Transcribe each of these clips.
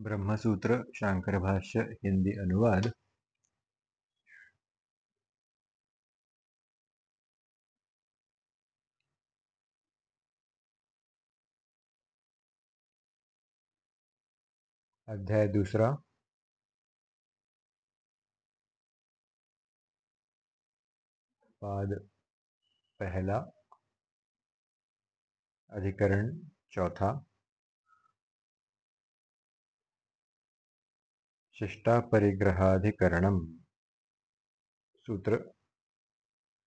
ब्रह्मसूत्र शांकर भाष्य हिंदी अनुवाद। अध्याय दूसरा। पाद पहला। अधिकरण चौथा। शिष्टापरिग्रहाधिकरणम सूत्र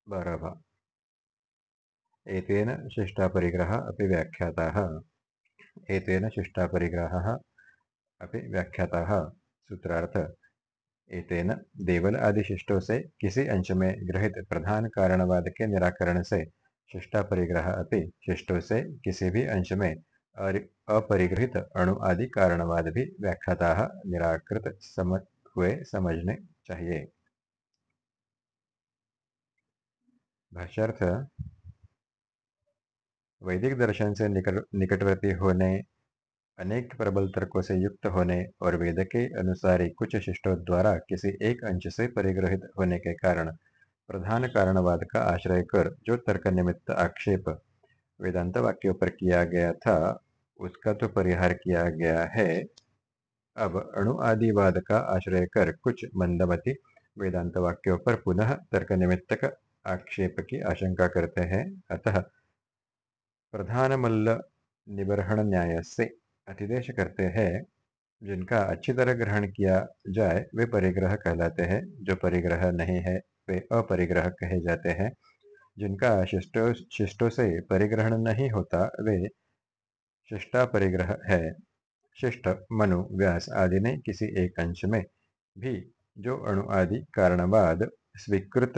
बारहवा एतेन शिष्टापरिग्रह अपि व्याख्याताः। एतेन शिष्टापरिग्रहः अपि व्याख्याताः। सूत्रार्थ, एतेन देवल आदि शिष्टों से किसी अंश में ग्रहित प्रधान कारणवाद के निराकरण से शिष्टापरिग्रह अपि शिष्टों से किसी भी अंश में अपरिगृहित अणु आदि कारणवाद भी व्याख्याता निराकृत समझ हुए समझने चाहिए। भाष्यर्थ, वैदिक दर्शन से निकट निकटवर्ती होने, अनेक प्रबल तर्कों से युक्त होने और वेद के अनुसार कुछ शिष्टों द्वारा किसी एक अंश से परिग्रहित होने के कारण प्रधान कारणवाद का आश्रय कर जो तर्क निमित्त आक्षेप वेदांत वाक्यों पर किया गया था, उसका तो परिहार किया गया है। अब अणु आदिवाद का आश्रय कर कुछ मंदमति वेदांत वाक्यों पर पुनः तर्क निमित्तक आक्षेप की आशंका करते हैं। अतः प्रधान मल्ल निबर्हण न्याय से अतिदेश करते हैं, जिनका अच्छी तरह ग्रहण किया जाए, वे परिग्रह कहलाते हैं, जो परिग्रह नहीं है, वे अपरिग्रह कहे जाते हैं। जिनका शिष्टों शिष्टों से परिग्रहण नहीं होता, वे शिष्टा परिग्रह है। शिष्ट, मनु, व्यास आदि ने किसी एक अंश में भी जो अणु आदि कारणवाद स्वीकृत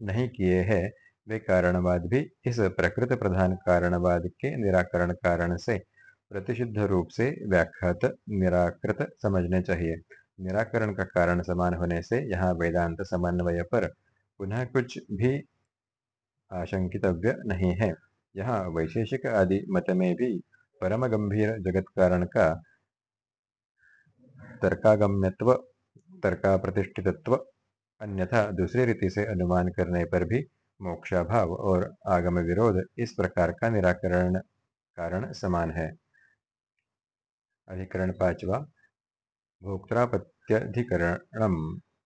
नहीं किए हैं, वे कारणवाद भी इस प्रकृत प्रधान कारणवाद के निराकरण कारण से प्रतिषिद्ध रूप से व्याख्यात, निराकृत समझने चाहिए। निराकरण का कारण समान होने से यहाँ वेदांत समन्वय पर पुनः कुछ भी आशंकितव्य नहीं है। यहाँ वैशेषिक आदि मत में भी परम गंभीर जगत कारण का तर्कागम्यत्व तर्का प्रतिष्ठितत्व अन्यथा दूसरी रीति से अनुमान करने पर भी मोक्षाभाव और आगम विरोध इस प्रकार का निराकरण कारण समान है। अधिकरण पांचवा भोक्तापत्यधिकरण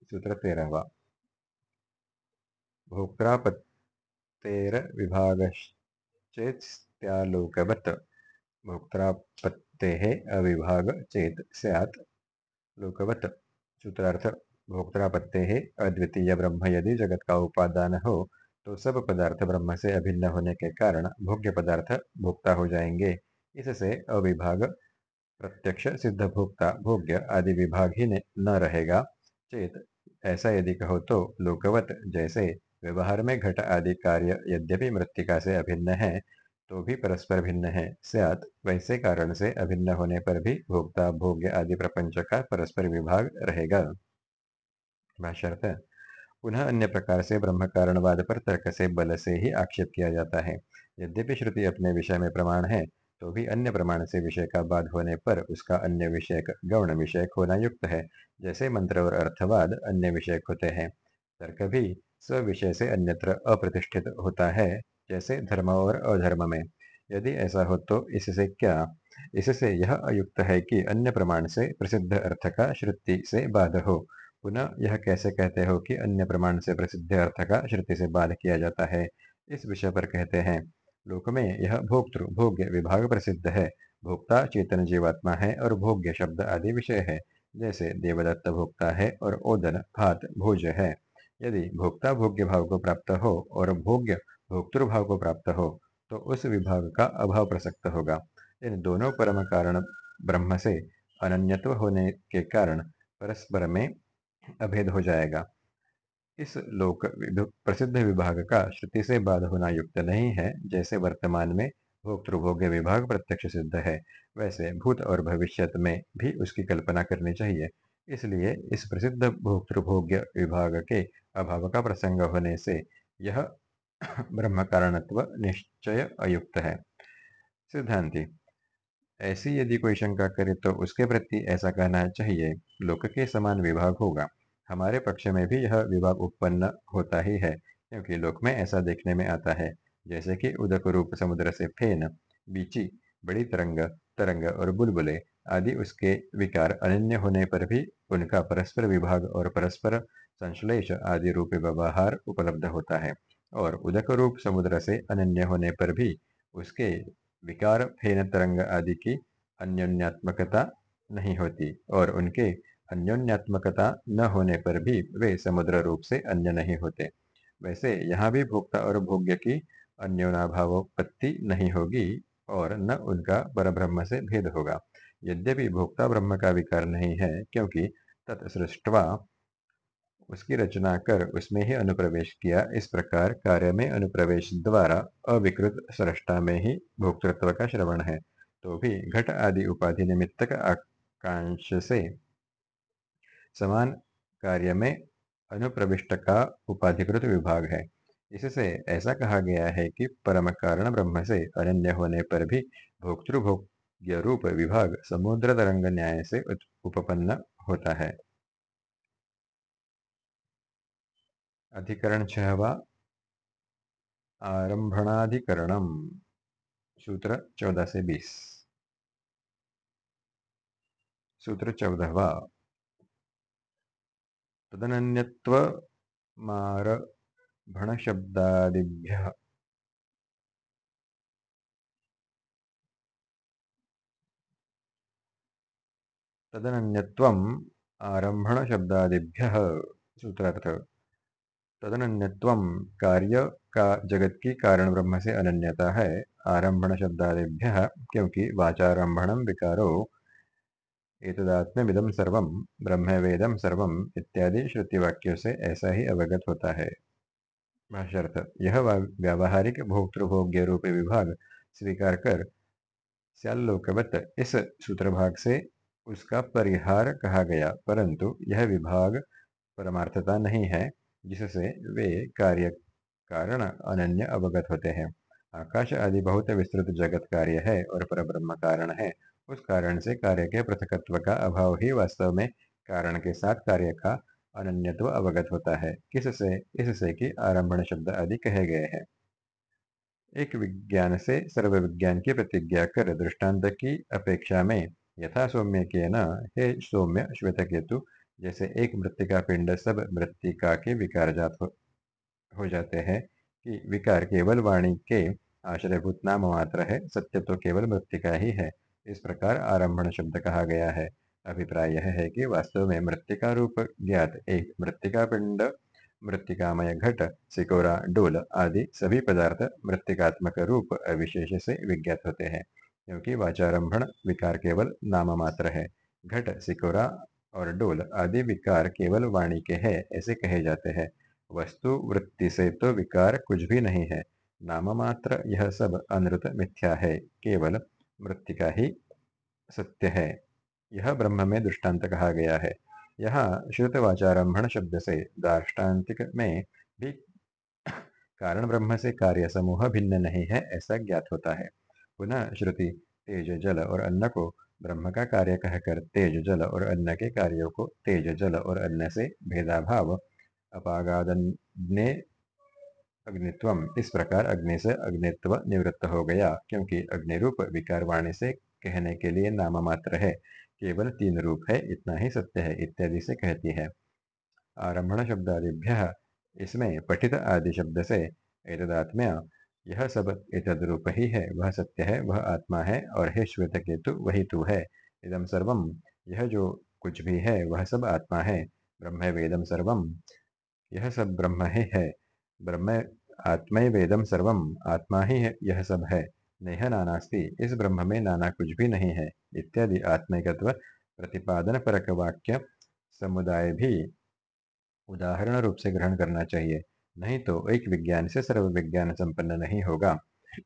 सूत्र तेरहवा। भोक्तापत्तेर विभाग चेत्यालोकवत् भोक्तापत्तेः अविभाग चेत स्यात् लोकवत्। सूत्रार्थ, भोक्तापत्ते अद्वितीय ब्रह्म यदि जगत का उपादान हो तो सब पदार्थ ब्रह्म से अभिन्न होने के कारण भोग्य पदार्थ भोक्ता हो जाएँगे। इससे अविभाग, प्रत्यक्ष सिद्ध भोक्ता, भोग्य आदि विभाग ही न रहेगा। चेत, ऐसा यदि कहो तो लोकवत जैसे व्यवहार में घट आदि कार्य यद्यपि मृतिका से अभिन्न है तो भी परस्पर भिन्न है। सत वैसे कारण से अभिन्न होने पर भी भोक्ता, भोग्य आदि प्रपंच का परस्पर विभाग रहेगा। पुनः अन्य प्रकार से ब्रह्म कारणवाद पर तर्क से बल से ही आक्षेप किया जाता है। यद्यपि श्रुति अपने विषय में प्रमाण है तो भी अन्य प्रमाण से विषय का बाद होने पर उसका अन्य विषय गौण विषय होना युक्त है, जैसे मंत्र और अर्थवाद अन्य विषय होते हैं। तर्क भी स्व विषय से अन्यत्र अप्रतिष्ठित होता है, जैसे धर्म और अधर्म में। यदि ऐसा हो तो इससे क्या? इससे यह अयुक्त है कि अन्य प्रमाण से प्रसिद्ध अर्थ का श्रुति से बाध हो। पुनः यह कैसे कहते हो कि अन्य प्रमाण से प्रसिद्ध अर्थ का श्रुति से बाध किया जाता है? इस विषय पर कहते हैं, लोक में यह भोक्तृ भोग्य विभाग प्रसिद्ध है। भोक्ता चेतन जीवात्मा है और भोग्य शब्द आदि विषय है। जैसे देवदत्त भोक्ता है और ओदन भात भोज है। यदि भोक्ता भोग्य भाव को प्राप्त हो और भोग्य भोक्तृभाव को प्राप्त हो तो उस विभाग का अभाव प्रसक्त होगा। इन दोनों परम कारण ब्रह्म से अनन्यत्व होने के कारण परस्पर में अभेद हो जाएगा। इस लोक प्रसिद्ध विभाग का श्रुति से बाध होना युक्त नहीं है, जैसे वर्तमान में भोक्तृभोग्य विभाग प्रत्यक्ष सिद्ध है, वैसे भूत और भविष्य में भी उसकी कल्पना करनी चाहिए। इसलिए इस प्रसिद्ध भोक्तृभोग्य विभाग के अभाव का प्रसंग होने से यह ब्रह्म कारणत्व निश्चय अयुक्त है। सिद्धांति, ऐसी यदि कोई शंका करे तो उसके प्रति ऐसा कहना चाहिए, लोक के समान विभाग होगा। हमारे पक्ष में भी यह विभाग उत्पन्न होता ही है, क्योंकि लोक में ऐसा देखने में आता है, जैसे कि उदक रूप समुद्र से फेन, बीची, बड़ी तरंग तरंग और बुलबुले आदि उसके विकार अनन्य होने पर भी उनका परस्पर विभाग और परस्पर संश्लेष आदि रूप व्यवहार उपलब्ध होता है और उदक रूप समुद्र से अनन्य होने पर भी उसके विकार फेन तरंग आदि की अन्योन्यात्मकता नहीं होती और उनके अन्योन्यात्मकता न होने पर भी वे समुद्र रूप से अन्य नहीं होते। वैसे यहाँ भी भोक्ता और भोग्य की अन्योनाभावोत्पत्ति नहीं होगी। और न उनका परब्रह्म से भेद होगा। यद्यपि भोक्ता ब्रह्म का विकार नहीं है, क्योंकि तत्सृष्टवा उसकी रचना कर उसमें ही अनुप्रवेश किया, इस प्रकार कार्य में अनुप्रवेश द्वारा अविकृत सृष्टा में ही भोक्तृत्व का श्रवण है। तो भी घट आदि उपाधि निमित्तक आकांक्ष से समान कार्य में अनुप्रविष्ट का उपाधिकृत विभाग है। इससे ऐसा कहा गया है कि परम कारण ब्रह्म से अनन्य होने पर भी भोक्तृभोग्य रूप विभाग समुद्र तरंग न्याय से उपपन्न होता है। अधिकरण छहवा सूत्र चौदह से बीस। सूत्र चौदहवा तदनन्यत्वमारभणशब्दादिभ्यः तदनन्यत्वम् आरंभण सूत्रार्थ। तदनन्यत्व कार्य का जगत की कारण ब्रह्म से अनन्यता है आरंभण शब्दादिभ्य क्योंकि वाचारंभणम विकारो एतदात्म्यमिदम सर्व ब्रह्म वेदम सर्व इत्यादि श्रुतिवाक्यों से ऐसा ही अवगत होता है। यह व्यावहारिक भोक्तृभोग्य रूप विभाग स्वीकार कर श्यालोकवत इस सूत्रभाग से उसका परिहार कहा गया, परंतु यह विभाग परमार्थता नहीं है, जिससे वे कार्य कारण अनन्य अवगत होते हैं। आकाश आदि बहुत विस्तृत जगत कार्य है और पर ब्रह्म कारण है। उस कारण से कार्य के पृथकत्व का अभाव ही वास्तव में कारण के साथ कार्य का अनन्यत्व अवगत होता है। किससे? इससे कि आरंभण शब्द आदि कहे गए हैं। एक विज्ञान से सर्व विज्ञान की प्रतिज्ञा कर दृष्टांत की अपेक्षा में यथा सौम्य के न हे सौम्य श्वेत केतु जैसे एक मृतिका पिंड सब मृतिका के विकार जात हो, हो जाते हैं कि विकार केवल वाणी के आश्रयभूत नाम मात्र है सत्य तो केवल मृतिका ही है। इस प्रकार आरंभण शब्द कहा गया है। अभिप्राय यह है कि वास्तव में मृतिका रूप ज्ञात, एक मृतिका पिंड, मृतिकामय घट, सिकोरा, डोल आदि सभी पदार्थ मृतिकात्मक रूप अविशेष से विज्ञात होते हैं, क्योंकि वाचारंभण विकार केवल नाम मात्र है। घट, सिकोरा और डोल आदि विकार केवल वाणी के है, ऐसे कहे जाते हैं। वस्तु, वृत्ति से तो विकार कुछ भी नहीं है। नाम मात्र यह सब अनृत मिथ्या है, केवल मृतिका ही सत्य है। यह ब्रह्म में दृष्टांत कहा गया है। यहाँ श्रुतवाचारंभण शब्द से दार्ष्टान्तिक में भी कारण ब्रह्म से कार्य समूह भिन्न नहीं है, ऐसा ज्ञात होता है। पुनः श्रुति, तेज जल और अन्न को ब्रह्म का कार्य कहकर तेज जल और अन्न के कार्यों को तेज जल और अन्न से भेदाभाव अपागादन्य अग्नित्वम इस प्रकार अग्नि से अग्नित्व निवृत्त हो गया, क्योंकि अग्निरूप विकार वाणी से कहने के लिए नाम मात्र है। केवल तीन रूप है, इतना ही सत्य है, इत्यादि से कहती है। आरंभण शब्दादिभ्य, इसमें पठित आदि शब्द से एतदात्म्य, यह सब एतद रूप ही है, वह सत्य है, वह आत्मा है, और हे श्वेत केतु, वही तू है। इदम सर्वम यह जो कुछ भी है, वह सब आत्मा है। ब्रह्म वेदम सर्वम यह सब ब्रह्म ही है। ब्रह्म आत्मय वेदम सर्वम आत्मा ही है, यह सब है। नेह नानास्ति। इस ब्रह्म में नाना कुछ भी नहीं है। इत्यादि आत्मिकत्व, प्रतिपादन परक वाक्य समुदाय भी उदाहरण रूप से ग्रहण करना चाहिए। नहीं तो एक विज्ञान से सर्व विज्ञान संपन्न नहीं होगा।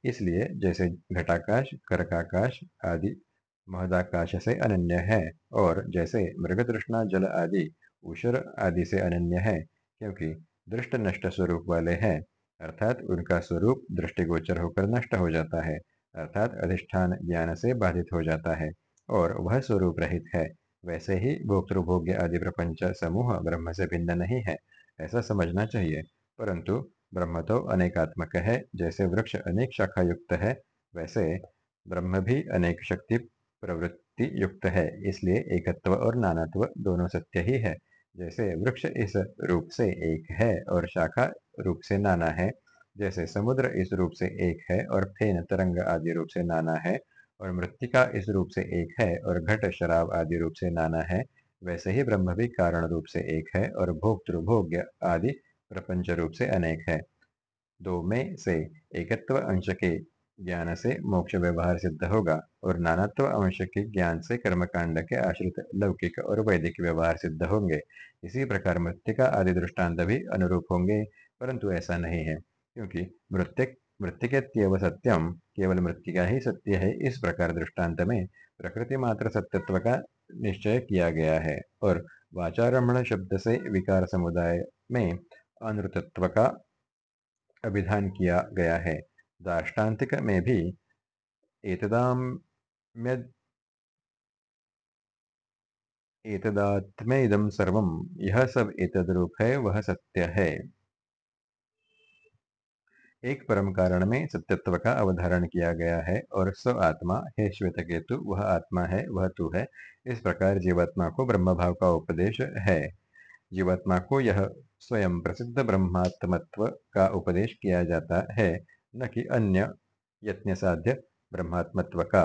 इसलिए जैसे घटाकाश, करकाकाश आदि महदाकाश से अनन्य है और जैसे मृग तृष्णा जल आदि, उषर आदि से अनन्य है, क्योंकि दृष्ट नष्ट स्वरूप वाले हैं। अर्थात उनका स्वरूप दृष्टिगोचर होकर नष्ट हो जाता है, अर्थात अधिष्ठान ज्ञान से बाधित हो जाता है, और वह स्वरूप रहित है। वैसे ही भोक्तृभोग्य आदि प्रपंच समूह ब्रह्म से भिन्न नहीं है, ऐसा समझना चाहिए। परंतु ब्रह्म तो अनेकात्मक है, जैसे वृक्ष अनेक शाखा युक्त है, वैसे ब्रह्म भी अनेक शक्ति प्रवृत्ति युक्त है, इसलिए एकत्व और नानात्व दोनों सत्य ही है। जैसे वृक्ष इस रूप से एक है और शाखा रूप से नाना है। जैसे समुद्र इस रूप से एक है और फेन तरंग आदि रूप से नाना है और मृतिका इस रूप से एक है और घट शराब आदि रूप से नाना है। वैसे ही ब्रह्म भी कारण रूप से एक है और भोक्तृभोग्य आदि प्रपंच रूप से अनेक है। दो में से एकत्व अंश के ज्ञान से मोक्ष व्यवहार सिद्ध होगा और नानात्व अंश के ज्ञान से कर्मकांड के आश्रित लौकिक और वैदिक व्यवहार सिद्ध होंगे। इसी प्रकार मृतिका आदि दृष्टांत भी अनुरूप होंगे, परंतु ऐसा नहीं है, क्योंकि मृत्यक मृतिकेत्यव सत्यम केवल मृतिका ही सत्य है, इस प्रकार दृष्टांत में प्रकृति मात्र सत्यत्व का निश्चय किया गया है और वाचारम्भ शब्द से विकार समुदाय में अनृतत्व का अभिधान किया गया है। दाष्टान्तिक में भी एतदाम्य एतदात्मेदम सर्वम यह सब एतद है वह सत्य है। एक परम कारण में सत्यत्व का अवधारण किया गया है, और स्व आत्मा हे श्वेत केतु, वह आत्मा है, वह तू है, इस प्रकार जीवात्मा को ब्रह्म भाव का उपदेश है। जीवात्मा को यह स्वयं प्रसिद्ध ब्रह्मात्मत्व का उपदेश किया जाता है। न कि अन्य यत्न साध्य ब्रह्मात्मत्व का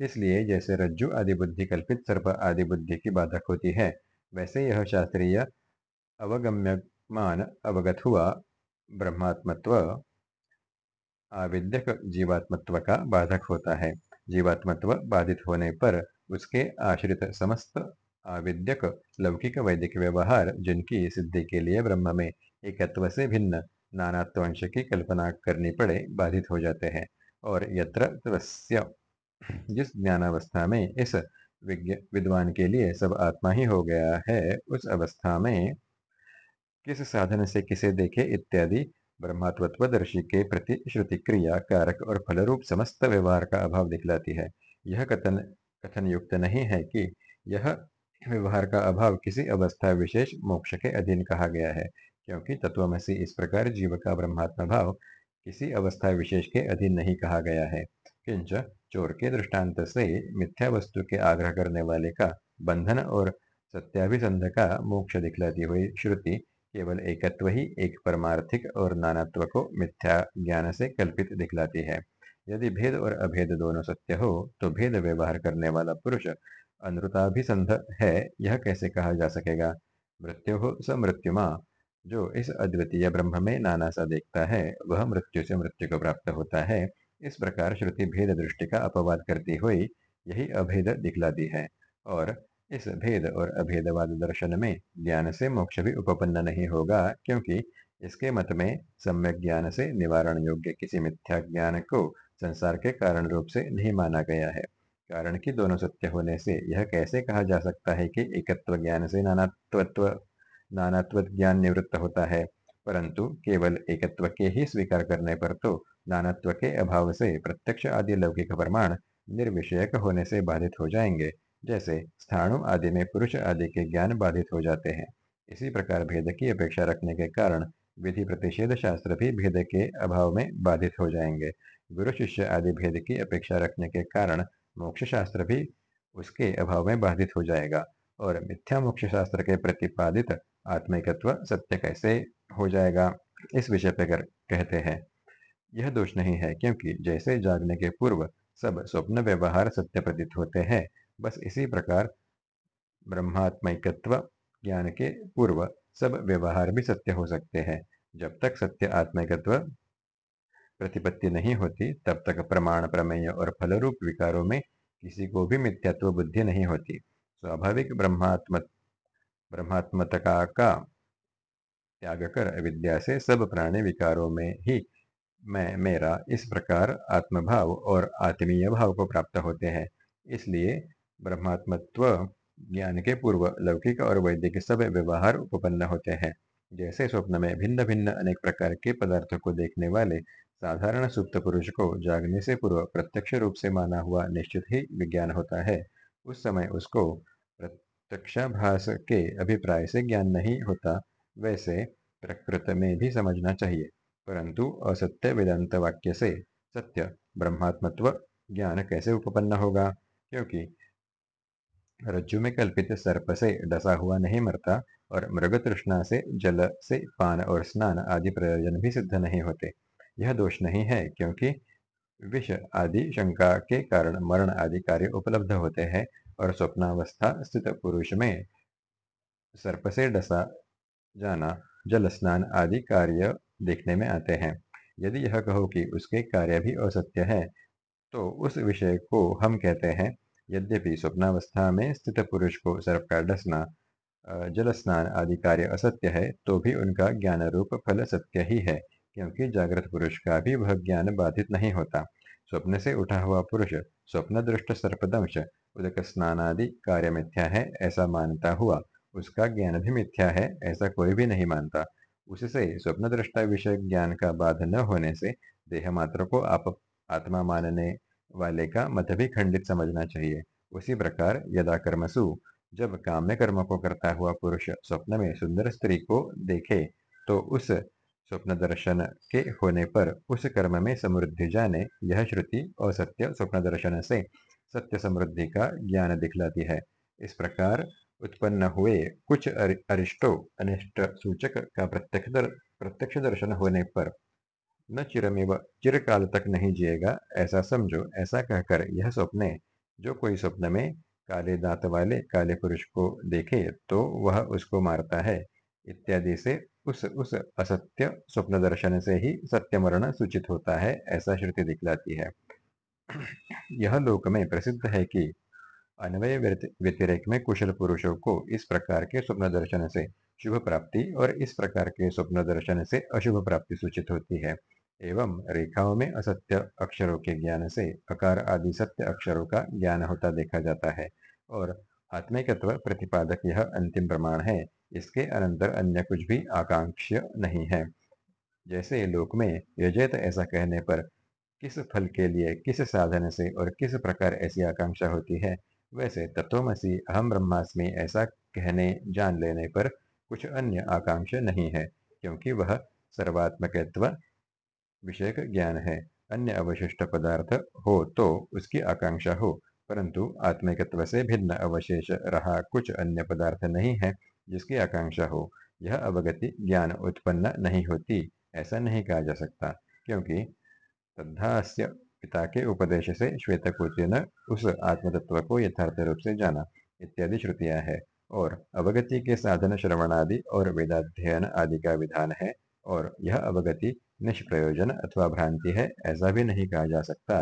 इसलिए जैसे रज्जु आदि बुद्धि कल्पित सर्प आदि बुद्धि की बाधक होती है, वैसे यह शास्त्रीय अवगम्यमान अवगत हुआ। ब्रह्मात्मत्व आविद्यक जीवात्मत्व का बाधक होता है। जीवात्मत्व बाधित होने पर उसके आश्रित समस्त आविद्यक लौकिक वैदिक व्यवहार, जिनकी सिद्धि के लिए ब्रह्म में एकत्व से भिन्न नानात्वंश की कल्पना करनी पड़े, बाधित हो जाते हैं। और यत्र जिस ज्ञानावस्था में इस विद्वान के लिए सब आत्मा ही हो गया है, उस अवस्था में किस साधन से किसे देखे इत्यादि ब्रह्मात्वत्वदर्शी के प्रति श्रुति क्रिया कारक और फलरूप समस्त व्यवहार का अभाव दिखलाती है। यह कथन कथन युक्त नहीं है कि यह व्यवहार का अभाव किसी अवस्था विशेष मोक्ष के अधीन कहा गया है। क्योंकि तत्वमसी इस प्रकार जीव का ब्रह्मात्म भाव किसी अवस्था विशेष के अधीन नहीं कहा गया है। किंच चोर के दृष्टांत से मिथ्या वस्तु के आग्रह करने वाले का बंधन और सत्याभिसंध का मोक्ष दिखलाती हुई श्रुति केवल एकत्व ही एक परमार्थिक और नानात्व को मिथ्या ज्ञान से कल्पित दिखलाती है। यदि भेद और अभेद दोनों सत्य हो तो भेद व्यवहार करने वाला पुरुष अनुताभिसंध है, यह कैसे कहा जा सकेगा? मृत्यु हो स मृत्युमा जो इस अद्वितीय ब्रह्म में नाना सा देखता है, वह मृत्यु से मृत्यु को प्राप्त होता है। इस प्रकार श्रुति भेद दृष्टि का अपवाद करती हुई यही अभेद दिखलाती है। और इस भेद और अभेदवाद दर्शन में ज्ञान से मोक्ष भी उपपन्न नहीं होगा, क्योंकि इसके मत में सम्यक ज्ञान से निवारण योग्य किसी मिथ्या ज्ञान को संसार के कारण रूप से नहीं माना गया है। कारण कि दोनों सत्य होने से यह कैसे कहा जा सकता है कि एकत्व ज्ञान से नानात्व नानात्व ज्ञान निवृत्त होता है, परंतु केवल एकत्व के ही स्वीकार करने पर तो नानात्व के अभाव से प्रत्यक्ष आदि लौकिक प्रमाण निर्विषयक होने से बाधित हो जाएँगे, जैसे स्थाणु आदि में पुरुष आदि के ज्ञान बाधित हो जाते हैं। इसी प्रकार भेद की अपेक्षा रखने के कारण विधि प्रतिषेध शास्त्र भी भेद के अभाव में बाधित हो जाएँगे। गुरु शिष्य आदि भेद की अपेक्षा रखने के कारण मोक्ष शास्त्र भी उसके अभाव में बाधित हो जाएगा, और मिथ्या मोक्ष शास्त्र के प्रतिपादित आत्मिकत्व सत्य कैसे हो जाएगा? इस विषय पर कहते हैं, यह दोष नहीं है क्योंकि जैसे जागने के पूर्व सब स्वप्न व्यवहार सत्य प्रतीत होते हैं, बस इसी प्रकार ब्रह्मात्मिकत्व, ज्ञान के पूर्व सब व्यवहार भी सत्य हो सकते हैं। जब तक सत्य आत्मिकत्व प्रतिपत्ति नहीं होती, तब तक प्रमाण प्रमेय और फलरूप विकारों में किसी को भी मिथ्यात्व बुद्धि नहीं होती। स्वाभाविक ब्रह्मात्म ब्रह्मात्मतका का त्याग कर अविद्या से सब प्राणी विकारों में ही मैं, मेरा इस प्रकार आत्मभाव और आत्मीय भाव को प्राप्त होते हैं। इसलिए ब्रह्मात्मत्व ज्ञान के पूर्व लौकिक और वैदिक सब व्यवहार उपपन्न होते हैं। जैसे स्वप्न में भिन्न भिन्न अनेक प्रकार के पदार्थों को देखने वाले साधारण सुप्त पुरुष को जागने से पूर्व प्रत्यक्ष रूप से माना हुआ निश्चित ही विज्ञान होता है। उस समय उसको प्रत्यक्षाभास के अभिप्राय से ज्ञान नहीं होता, वैसे प्रकृत में भी समझना चाहिए। परंतु असत्य वेदांत वाक्य से सत्य ब्रह्मात्मत्व ज्ञान कैसे उपपन्न होगा? क्योंकि रज्जु में कल्पित सर्प से डसा हुआ नहीं मरता और मृग तृष्णा से जल से पान और स्नान आदि प्रयोजन भी सिद्ध नहीं होते। यह दोष नहीं है क्योंकि विष आदि शंका के कारण मरण आदि कार्य उपलब्ध होते हैं। और स्वप्नावस्था स्थित पुरुष में सर्प से डसा जाना, जल स्नान आदि कार्य देखने में आते हैं। यदि यह कहो कि उसके कार्य भी असत्य है तो उस विषय को हम कहते हैं, यद्यपि स्वप्नावस्था में स्थित पुरुष को सर्प का डसना जल स्नान आदि कार्य असत्य है तो भी उनका ज्ञान रूप फल सत्य ही है, क्योंकि जागृत पुरुष का भी वह ज्ञान बाधित नहीं होता। स्वप्न से उठा हुआ पुरुष स्वप्न दृष्ट सर्पदंश उदक स्नान आदि कार्य मिथ्या है, ऐसा मानता हुआ। उसका ज्ञान भी मिथ्या है, ऐसा कोई भी नहीं मानता। उससे स्वप्न दृष्टा विषय ज्ञान का बाध न होने से देह मात्र को आप, आत्मा मानने वाले का मत भी खंडित समझना चाहिए। उसी प्रकार यदा कर्मसु, जब काम्य कर्म को करता हुआ पुरुष स्वप्न में सुंदर स्त्री को देखे तो उस स्वप्न दर्शन के होने पर उस कर्म में समृद्धि जाने, यह श्रुति असत्य स्वप्न दर्शन से सत्य समृद्धि का ज्ञान दिखलाती है। इस प्रकार उत्पन्न हुए कुछ अरिष्टो अनिष्ट सूचक का प्रत्यक्ष दर, प्रत्यक्ष दर्शन होने पर न चिरमेव चिरकाल तक नहीं जिएगा। ऐसा समझो ऐसा कहकर यह स्वप्ने जो कोई स्वप्न में काले दांत वाले काले पुरुष को देखे तो वह उसको मारता है। इत्यादि से उस उस असत्य स्वप्न दर्शन से ही सत्य मरण सूचित होता है ऐसा श्रुति दिखलाती है। यह लोक में प्रसिद्ध है कि अन्वय व्यतिरेक में कुशल पुरुषों को इस प्रकार के स्वप्न दर्शन से शुभ प्राप्ति और इस प्रकार के स्वप्न दर्शन से अशुभ प्राप्ति सूचित होती है। एवं रेखाओं में असत्य अक्षरों के ज्ञान से अकार आदि सत्य अक्षरों का ज्ञान होता देखा जाता है और आत्मिकत्व प्रतिपादक यह अंतिम प्रमाण है। इसके अनंतर अन्य कुछ भी आकांक्ष्य नहीं है। जैसे लोक में यजेत ऐसा कहने पर किस फल के लिए, किस साधन से और किस प्रकार ऐसी आकांक्षा होती है? वैसे तत्वमसी अहम ब्रह्मास्मि ऐसा कहने, जान लेने पर कुछ अन्य आकांक्षा नहीं है, क्योंकि वह सर्वात्मकत्व विषयक ज्ञान है। अन्य अवशिष्ट पदार्थ हो तो उसकी आकांक्षा हो, परंतु आत्मिकत्व से भिन्न अवशेष रहा कुछ अन्य पदार्थ नहीं है, जिसकी आकांक्षा हो। यह अवगति ज्ञान उत्पन्न नहीं होती, ऐसा नहीं कहा जा सकता, क्योंकि तद्धास्य पिता के उपदेश से श्वेतकोचि ने उस आत्मतत्व को यथार्थ रूप से जाना इत्यादि श्रुतियाँ है। और अवगति के साधन श्रवणादि और वेदाध्ययन आदि का विधान है और यह अवगति निष्प्रयोजन अथवा भ्रांति है ऐसा भी नहीं कहा जा सकता,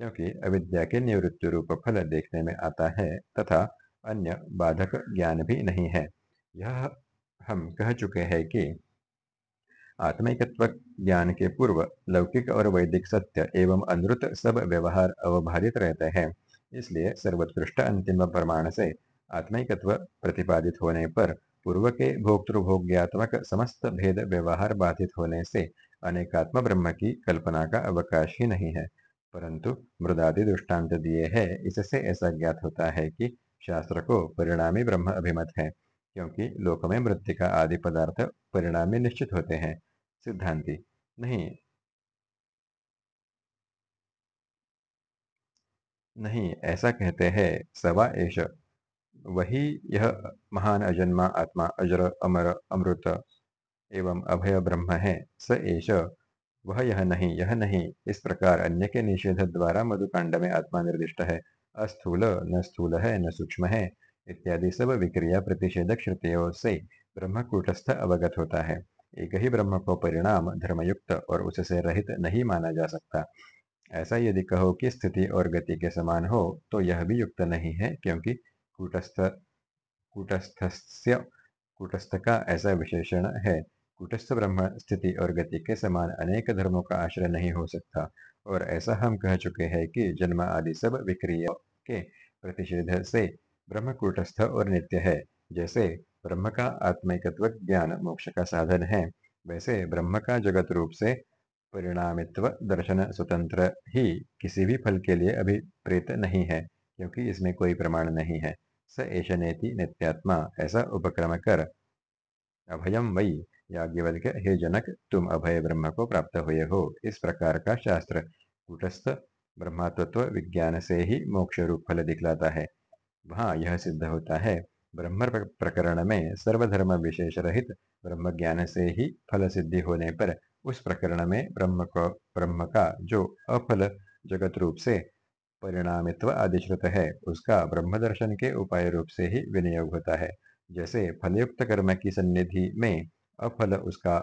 क्योंकि अविद्या के निवृत्ति रूप फल देखने में आता है तथा अन्य बाधक ज्ञान भी नहीं है। यह हम कह चुके हैं कि आत्मिकत्व ज्ञान के पूर्व लौकिक और वैदिक सत्य एवं अनुत सब व्यवहार अवभारित रहते हैं। इसलिए सर्वोत्कृष्ट अंतिम प्रमाण से आत्मिकत्व प्रतिपादित होने पर पूर्व के भोक्तृभोग्यात्मक समस्त भेद व्यवहार बाधित होने से अनेकात्म ब्रह्म की कल्पना का अवकाश ही नहीं है। परंतु मृदादि दृष्टांत दिए है, इससे ऐसा ज्ञात होता है कि शास्त्र को परिणामी ब्रह्म अभिमत है, क्योंकि लोक में मृत्यु का आदि पदार्थ परिणामी निश्चित होते हैं। सिद्धांति, नहीं। नहीं, ऐसा कहते हैं, सवा एश वही यह महान अजन्मा आत्मा, अजर, अमर, अमृत एवं अभय ब्रह्म है, स एश वह यह नहीं यह नहीं, इस प्रकार अन्य के निषेध द्वारा मधुकांड में आत्मा निर्दिष्ट है, अस्थूल, न स्थूल है, न सूक्ष्म है, इत्यादि सब विक्रिया प्रतिषेधक श्रुतियों से ब्रह्म कूटस्थ अवगत होता है। एक ही ब्रह्म को परिणाम धर्मयुक्त और उससे रहित नहीं माना जा सकता। ऐसा यदि कहो कि स्थिति और गति के समान हो तो यह भी युक्त नहीं है, क्योंकि कूटस्थ, कूटस्थस्य, कूटस्थ का ऐसा विशेषण है। कूटस्थ ब्रह्म स्थिति और गति के समान अनेक धर्मों का आश्रय नहीं हो सकता। और ऐसा हम कह चुके हैं कि जन्म आदि सब विक्रिय के प्रतिषेध से ब्रह्म कूटस्थ और नित्य है, जैसे ब्रह्म का आत्मिकत्व ज्ञान, मोक्ष का साधन है। वैसे ब्रह्म का जगत रूप से परिणामित्व दर्शन स्वतंत्र ही किसी भी फल के लिए अभिप्रेत नहीं है, क्योंकि इसमें कोई प्रमाण नहीं है। स एष नेति नित्यात्मा, ऐसा उपक्रम कर। अभयम वही याज्ञवल्क्य, हे जनक, तुम अभय ब्रह्म को प्राप्त हुए हो। इस प्रकार का शास्त्र कूटस्थ ब्रह्मतत्व विज्ञान से ही मोक्ष रूप फल दिखलाता है। वहाँ यह सिद्ध होता है ब्रह्म प्रकरण में सर्वधर्म विशेष रहित ब्रह्म ज्ञान से ही फल सिद्धि होने पर उस प्रकरण में ब्रह्म को, ब्रह्म का जो अफल जगत रूप से परिणामित्व आदिश्रुत है, उसका ब्रह्म दर्शन के उपाय रूप से ही विनियोग होता है। जैसे फलयुक्त कर्म की सन्निधि में अफल उसका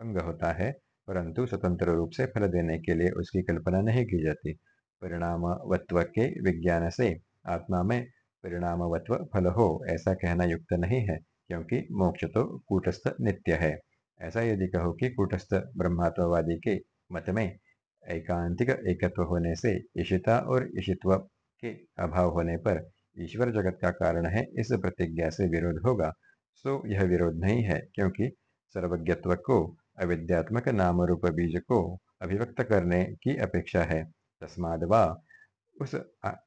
अंग होता है, परंतु स्वतंत्र रूप से फल देने के लिए उसकी कल्पना नहीं की जाती। परिणामवत्व के विज्ञान से आत्मा में परिणामवत्व फल हो ऐसा कहना युक्त नहीं है, क्योंकि मोक्ष तो कूटस्थ नित्य है। ऐसा यदि कहो कि कूटस्थ ब्रह्मात्ववादी के मत में एकांतिक एकत्व होने से ईशिता और ईशित्व के अभाव होने पर ईश्वर जगत का कारण है, इस प्रतिज्ञा से विरोध होगा, सो यह विरोध नहीं है, क्योंकि सर्वज्ञत्व को, अविद्यात्मक नाम रूप बीज को अभिव्यक्त करने की अपेक्षा है। तस्माद वा उस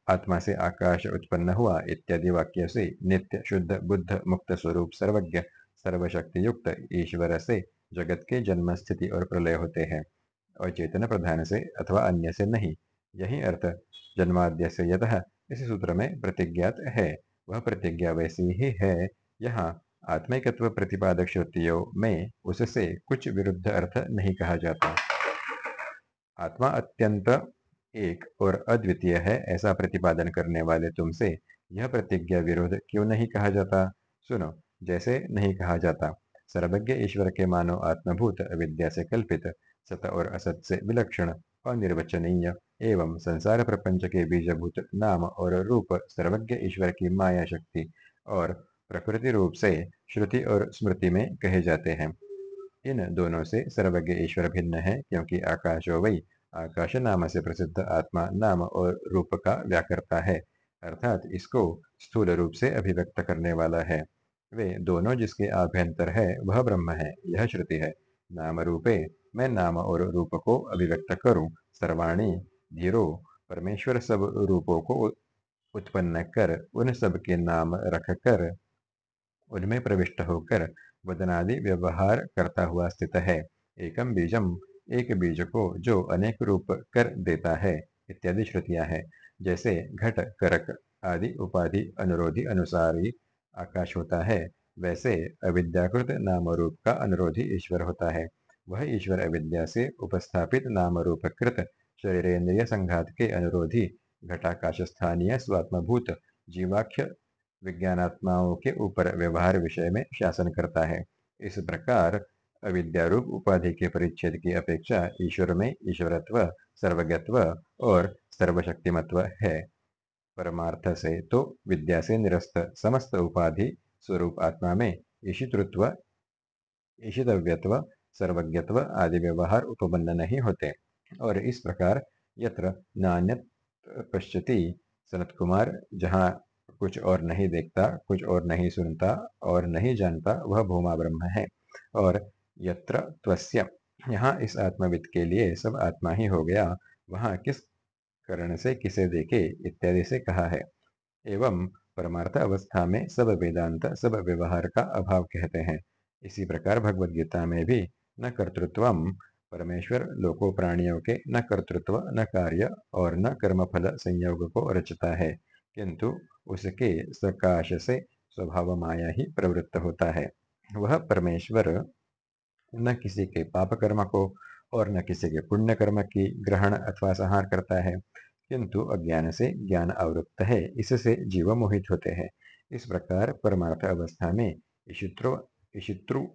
आत्मा से आकाश उत्पन्न हुआ, इत्यादि वाक्य से नित्य, शुद्ध, बुद्ध, मुक्त स्वरूप, सर्वज्ञ सर्वशक्ति युक्त ईश्वर से जगत के जन्म, स्थिति और प्रलय होते हैं। और चेतन प्रधान से अथवा अन्य से नहीं। यही अर्थ जन्माद्य से यतः इस सूत्र में प्रतिज्ञात है। वह प्रतिज्ञा वैसी ही है। यहाँ आत्मिकत्व प्रतिपादक श्रुतियों में उससे कुछ विरुद्ध अर्थ नहीं कहा जाता। आत्मा अत्यंत एक और अद्वितीय है, ऐसा प्रतिपादन करने वाले तुमसे यह प्रतिज्ञा विरोध क्यों नहीं कहा जाता? सुनो, जैसे नहीं कहा जाता। सर्वज्ञ ईश्वर के मानो आत्मभूत अविद्या से कल्पित, सत और असत से विलक्षण, अनिर्वचनीय एवं संसार प्रपंच के बीजभूत नाम और रूप सर्वज्ञ ईश्वर की माया शक्ति और प्रकृति रूप से श्रुति और स्मृति में कहे जाते हैं। इन दोनों से सर्वज्ञ ईश्वर भिन्न है, क्योंकि आकाशो वही आकाश नाम से प्रसिद्ध आत्मा नाम और रूप का व्याकर्ता है, अर्थात इसको स्थूल रूप से अभिव्यक्त करने वाला है। वे दोनों जिसके आभ्यंतर है, वह ब्रह्म है, यह श्रुति है। नाम रूपे, मैं नाम और रूप को अभिव्यक्त करूँ, सर्वाणी, धीरो, परमेश्वर सब रूपों को उत्पन्न कर, उन सब के नाम रख कर, उनमें प्रविष्ट होकर, वदनादि व्यवहार करता हुआ स्थित है। एकम बीजम एक बीज को जो अनेक रूप कर देता है, इत्यादि श्रुतियाँ हैं। जैसे घट, करक आदि उपाधि अनुरोधी अनुसारी आकाश होता है, वैसे अविद्याकृत नाम रूप का अनुरोधी ईश्वर होता है। वह ईश्वर अविद्या से उपस्थापित नाम रूप कृत शरीरेन्द्रिय संघात के अनुरोधी घटाकाश स्थानीय स्वात्मभूत जीवाख्य विज्ञानात्माओं के ऊपर व्यवहार विषय में शासन करता है। इस प्रकार अविद्यारूप उपाधि के परिच्छेद की अपेक्षा ईश्वर में ईश्वरत्व सर्वज्ञत्व और सर्वशक्तिमत्व है। परमार्थ से तो विद्या से निरस्त समस्त उपाधि स्वरूप आत्मा में ईशितृत्व, ईशितव्यत्व, सर्वज्ञत्व आदि व्यवहार उपबन्न नहीं होते और इस प्रकार यत्र नान्यत पश्यति सनत कुमार जहाँ कुछ और नहीं देखता, कुछ और नहीं सुनता और नहीं जानता, वह भूमा ब्रह्म है और यत्र त्वस्य। यहाँ इस आत्मविद के लिए सब आत्मा ही हो गया। वहाँ किस करण से किसे देखे? इत्यादि से कहा है। एवं परमार्थ अवस्था में सब वेदांत, सब व्यवहार का अभाव कहते हैं। इसी प्रकार भगवद गीता में भी न कर्तृत्व परमेश्वर लोको प्राणियों के न कर्तृत्व, न कार्य और न कर्मफल संयोग को रचता है। किंतु उसके सकाश से स्वभाव माया ही प्रवृत्त होता है। वह परमेश्वर न किसी के पाप कर्म को और न किसी के पुण्य कर्म की ग्रहण अथवा संहार करता है, किंतु अज्ञान से ज्ञान आवृत्त है, इससे जीव मोहित होते हैं। इस प्रकार परमार्थ अवस्था में ईशित्रो, ईशित्रु,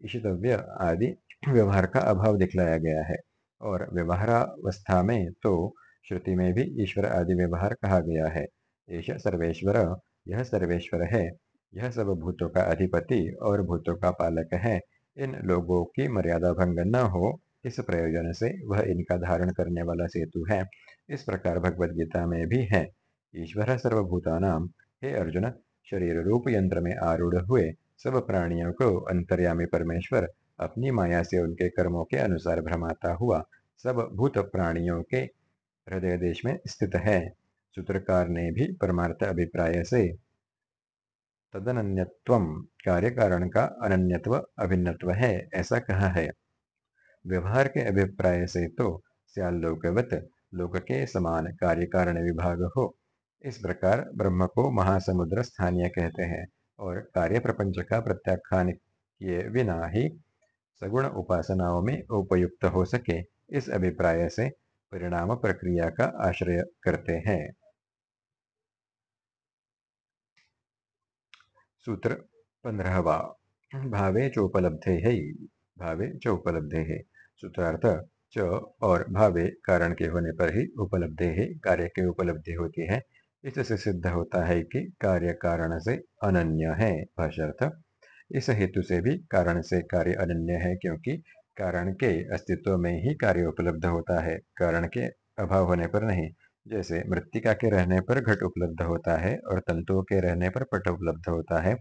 ईशितव्य आदि व्यवहार का अभाव दिखलाया गया है, और व्यवहारावस्था में तो श्रुति में भी ईश्वर आदि व्यवहार कहा गया है। ऐश सर्वेश्वर, यह सर्वेश्वर है, यह सब भूतों का अधिपति और भूतों का पालक है इन लोगों की मर्यादा भंग न हो, इस प्रयोजन से वह इनका धारण करने वाला सेतु है। इस प्रकार भगवत गीता में भी है। ईश्वर सर्वभूतानाम, हे अर्जुन, शरीर रूप यंत्र में आरूढ़ हुए, सब प्राणियों को अंतर्यामी परमेश्वर, अपनी माया से उनके कर्मों के अनुसार भ्रमाता हुआ, सब भूत प्राणियों के हृदय देश में स्थित है। सूत्रकार ने भी परमार्थ अभिप्राय से तदन्यत्व कार्य कारण का अनन्यत्व अभिन्नत्व है, ऐसा कहा है। व्यवहार के अभिप्राय से तो स्यालोकवत लोक के समान कार्य कारण विभाग हो। इस प्रकार ब्रह्म को महासमुद्र स्थानीय कहते हैं और कार्य प्रपंच का प्रत्याख्यान किए बिना ही सगुण उपासनाओं में उपयुक्त हो सके, इस अभिप्राय से परिणाम प्रक्रिया का आश्रय करते हैं। सूत्र पंद्रहवा भावे चोपलब्धे है भावे चोपलब्धे है। सूत्रार्थ, च और भावे कारण के होने पर ही उपलब्धि है। कार्य की उपलब्धि होती है। इससे सिद्ध होता है कि कार्य कारण से अनन्य है। भाषार्थ इस हेतु से भी कारण से कार्य अनन्य है क्योंकि कारण के अस्तित्व में ही कार्य उपलब्ध होता है। कारण के अभाव होने पर नहीं। जैसे मृतिका के रहने पर घट उपलब्ध होता है और तंतुओं के रहने पर पट उपलब्ध होता है।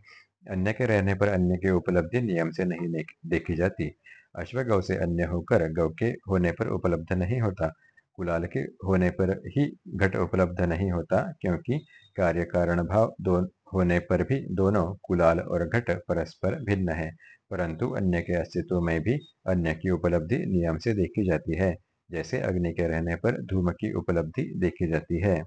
अन्य के रहने पर अन्य की उपलब्धि नियम से नहीं देखी जाती। अश्व गौ से अन्य होकर गौ के होने पर उपलब्ध नहीं होता। कुलाल के होने पर ही घट उपलब्ध नहीं होता क्योंकि कार्य कारण भाव दो, होने पर भी दोनों कुलाल और घट परस्पर भिन्न है, परंतु अन्य के अस्तित्व में भी अन्य की उपलब्धि नियम से देखी जाती है। जैसे अग्नि के रहने पर धूम की उपलब्धि देखी जाती है।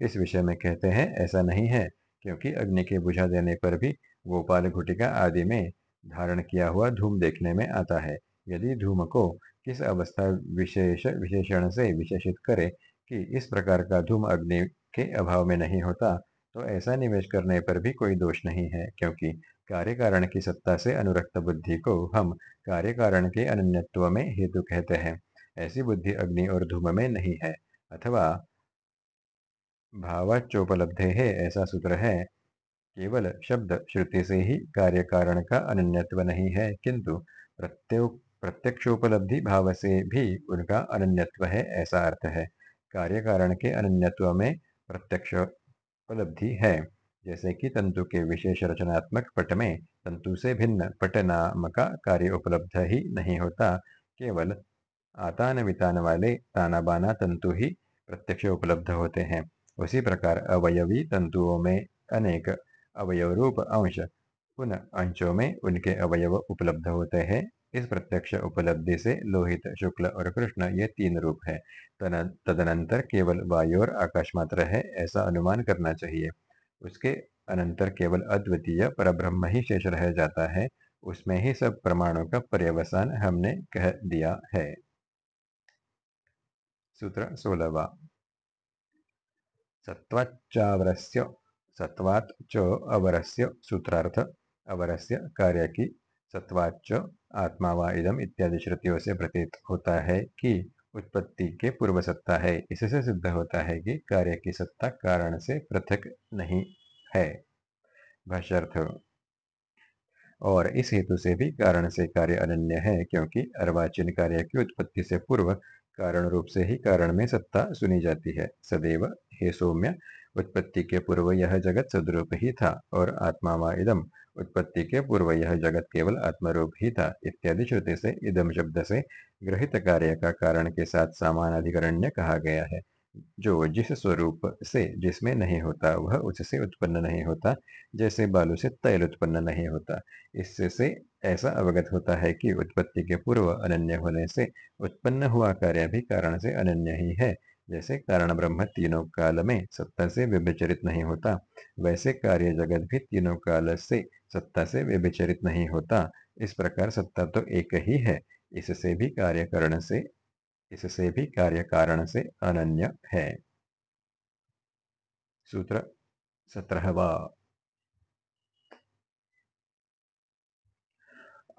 इस विषय में कहते हैं, ऐसा नहीं है, क्योंकि अग्नि के बुझा देने पर भी गोपाल घुटिका आदि में धारण किया हुआ धूम देखने में आता है। यदि धूम को किस अवस्था विशेष, विशेषण से विशेषित करे कि इस प्रकार का धूम अग्नि के अभाव में नहीं होता तो ऐसा निवेश करने पर भी कोई दोष नहीं है, क्योंकि कार्य कारण की सत्ता से अनुरक्त बुद्धि को हम कार्य कारण के अनन्यत्व में हेतु कहते हैं। ऐसी बुद्धि अग्नि और धूम में नहीं है, अथवा भावचोपलब्धे है ऐसा सूत्र है। केवल शब्द श्रुति से ही कार्य कारण का अनन्यत्व नहीं है, किंतु प्रत्योग प्रत्यक्षोपलब्धि भाव से भी उनका अनन्यत्व है ऐसा अर्थ है। कार्य कारण के अनन्यत्व में प्रत्यक्ष उपलब्धि है। जैसे कि तंतु के विशेष रचनात्मक पट में तंतु से भिन्न पट नाम का कार्य उपलब्ध ही नहीं होता, केवल आतान वितान वाले ताना बाना तंतु ही प्रत्यक्ष उपलब्ध होते हैं। उसी प्रकार अवयवी तंतुओं में अनेक अवयव रूप अंश उन अंशों में उनके अवयव उपलब्ध होते हैं। इस प्रत्यक्ष उपलब्धि से लोहित, शुक्ल और कृष्ण ये तीन रूप है। तदनंतर केवल वायु और आकाश मात्र है, ऐसा अनुमान करना चाहिए। उसके अनंतर केवल अद्वितीय परब्रह्म ही शेष रह जाता है। उसमें ही सब प्रमाणों का पर्यवसान हमने कह दिया है। सूत्र सोलवा सत्वाचावरस्य सत्वात् च अवरस्य सूत्रार्थ, अवरस्य कार्य की सत्वाच आत्मा व इदम इत्यादि श्रुतियों से प्रतीत होता है कि उत्पत्ति के पूर्व सत्ता है। इससे सिद्ध होता है कि कार्य की सत्ता कारण से पृथक नहीं है। भाष्यर्थ। और इस हेतु से भी कारण से कार्य अनन्य है, क्योंकि अर्वाचीन कार्य की उत्पत्ति से पूर्व कारण रूप से ही कारण में सत्ता सुनी जाती है। सदैव हे सौम्य उत्पत्ति के पूर्व यह जगत सदरूप ही था, और आत्मा इदम। उत्पत्ति के पूर्व यह जगत केवल आत्मरूप ही था, इत्यादि श्रुति से, इदम शब्द से ग्रहित कार्य का कारण के साथ समान अधिकरण्य कहा गया है। जो जिस स्वरूप से जिसमें नहीं होता, वह उससे उत्पन्न नहीं होता, जैसे बालू से तैल उत्पन्न नहीं होता। इससे ऐसा अवगत होता है कि उत्पत्ति के पूर्व अनन्य होने से उत्पन्न हुआ कार्य भी कारण से अनन्य ही है। जैसे कारण ब्रह्म तीनों काल में सत्ता से व्यभिचरित नहीं होता, वैसे कार्य जगत भी तीनों काल से सत्ता से व्यभिचरित नहीं होता। इस प्रकार सत्ता तो एक ही है, इससे भी कार्य कारण से, इससे भी कार्य कारण से अनन्य है। सूत्र सत्रहवा।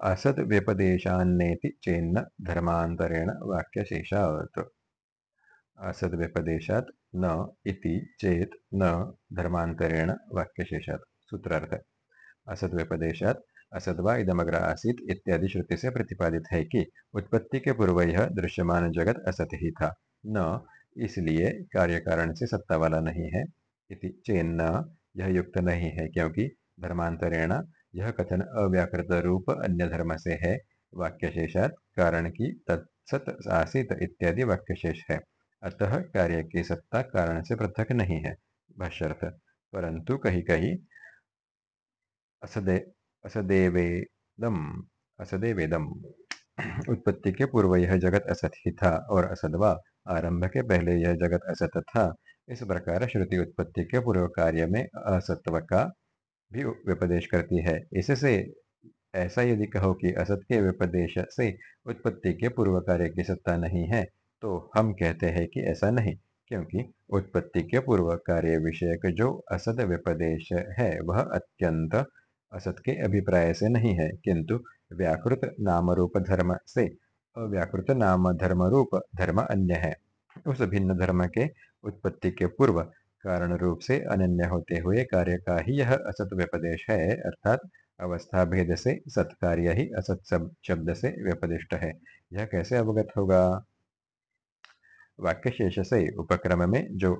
असद व्यपदेशान्नेति चेन्न धर्मांतरेण वाक्यशेषात्। असद व्यपदेशात न इति चेत न धर्मांतरेण वाक्यशेषात् सूत्रार्थ। असद व्यपदेशात असदवा इदमग्र आसित इत्यादि श्रुति से प्रतिपादित है कि उत्पत्ति के पूर्व यह दृश्यमान जगत असत ही था। न इसलिए कार्य कारण से सत्ता वाला नहीं है इति चेन्न यह युक्त नहीं है क्योंकि धर्मांतरेण यह कथन अव्याकृत रूप अन्य धर्म से है। वाक्य शेषात कारण की तत्सत आसित इत्यादि वाक्यशेष है। अतः कार्य की सत्ता कारण से पृथक नहीं है, भाष्यर्थ। परंतु कहीं कहीं असदे, असदेवेदम असदेवेदम। उत्पत्ति के पूर्व यह जगत असत ही था और असदवा आरंभ के पहले यह जगत असत था। इस प्रकार श्रुति उत्पत्ति के पूर्व कार्य में असत्व का भी व्यपदेश करती है। इससे ऐसा यदि कहो कि असत के व्यपदेश से उत्पत्ति के पूर्व कार्य की सत्ता नहीं है तो हम कहते हैं कि ऐसा नहीं, क्योंकि उत्पत्ति के पूर्व कार्य विषयक जो असद व्यपदेश है, वह अत्यंत असत के अभिप्राय से नहीं है, किंतु व्याकृत नाम रूप धर्म से। अव्याकृत नाम धर्म रूप धर्म अन्य है। उस भिन्न धर्म के उत्पत्ति के पूर्व कारण रूप से अनन्य होते हुए कार्य का ही यह असत व्यपदेश है, अर्थात अवस्था भेद से सत्कार्य ही असत शब्द से व्यपदिष्ट है। यह कैसे अवगत होगा? वाक्य शेष से उपक्रम में जो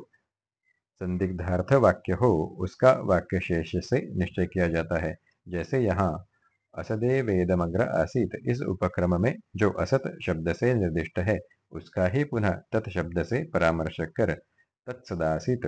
संदिग्धार्थ वाक्य हो, उसका वाक्य शेष से निश्चय किया जाता है। जैसे यहाँ, असदे वेदमग्र आसित, इस उपक्रम में जो असत शब्द से निर्दिष्ट है, उसका ही पुनः तत् शब्द से परामर्श कर तत्सदासित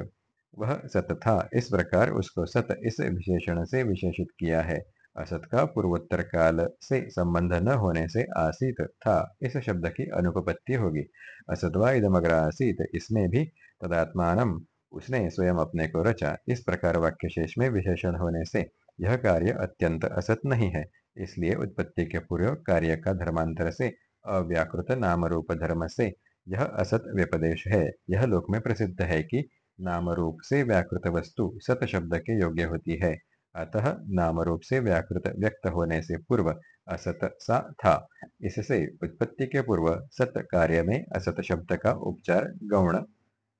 वह सत था, इस प्रकार उसको सत इस विशेषण से विशेषित किया है। असत का पूर्वोत्तर काल से संबंध न होने से आसित था। इस शब्द की अनुपपत्ति होगी। असतवा इदमग्र आसित इसमें भी तदात्मान उसने स्वयं अपने को रचा। इस प्रकार वाक्य शेष में विशेषण होने से यह कार्य अत्यंत असत नहीं है। इसलिए उत्पत्ति के पूर्व कार्य का धर्मांतर से अव्याकृत नाम रूप धर्म से यह असत व्यपदेश है। यह लोक में प्रसिद्ध है कि नाम रूप से व्याकृत वस्तु सत शब्द के योग्य होती है। अतः नाम रूप से व्याकृत, व्यक्त होने से पूर्व असत सा था। इससे उत्पत्ति के पूर्व सत कार्य में असत शब्द का उपचार गौण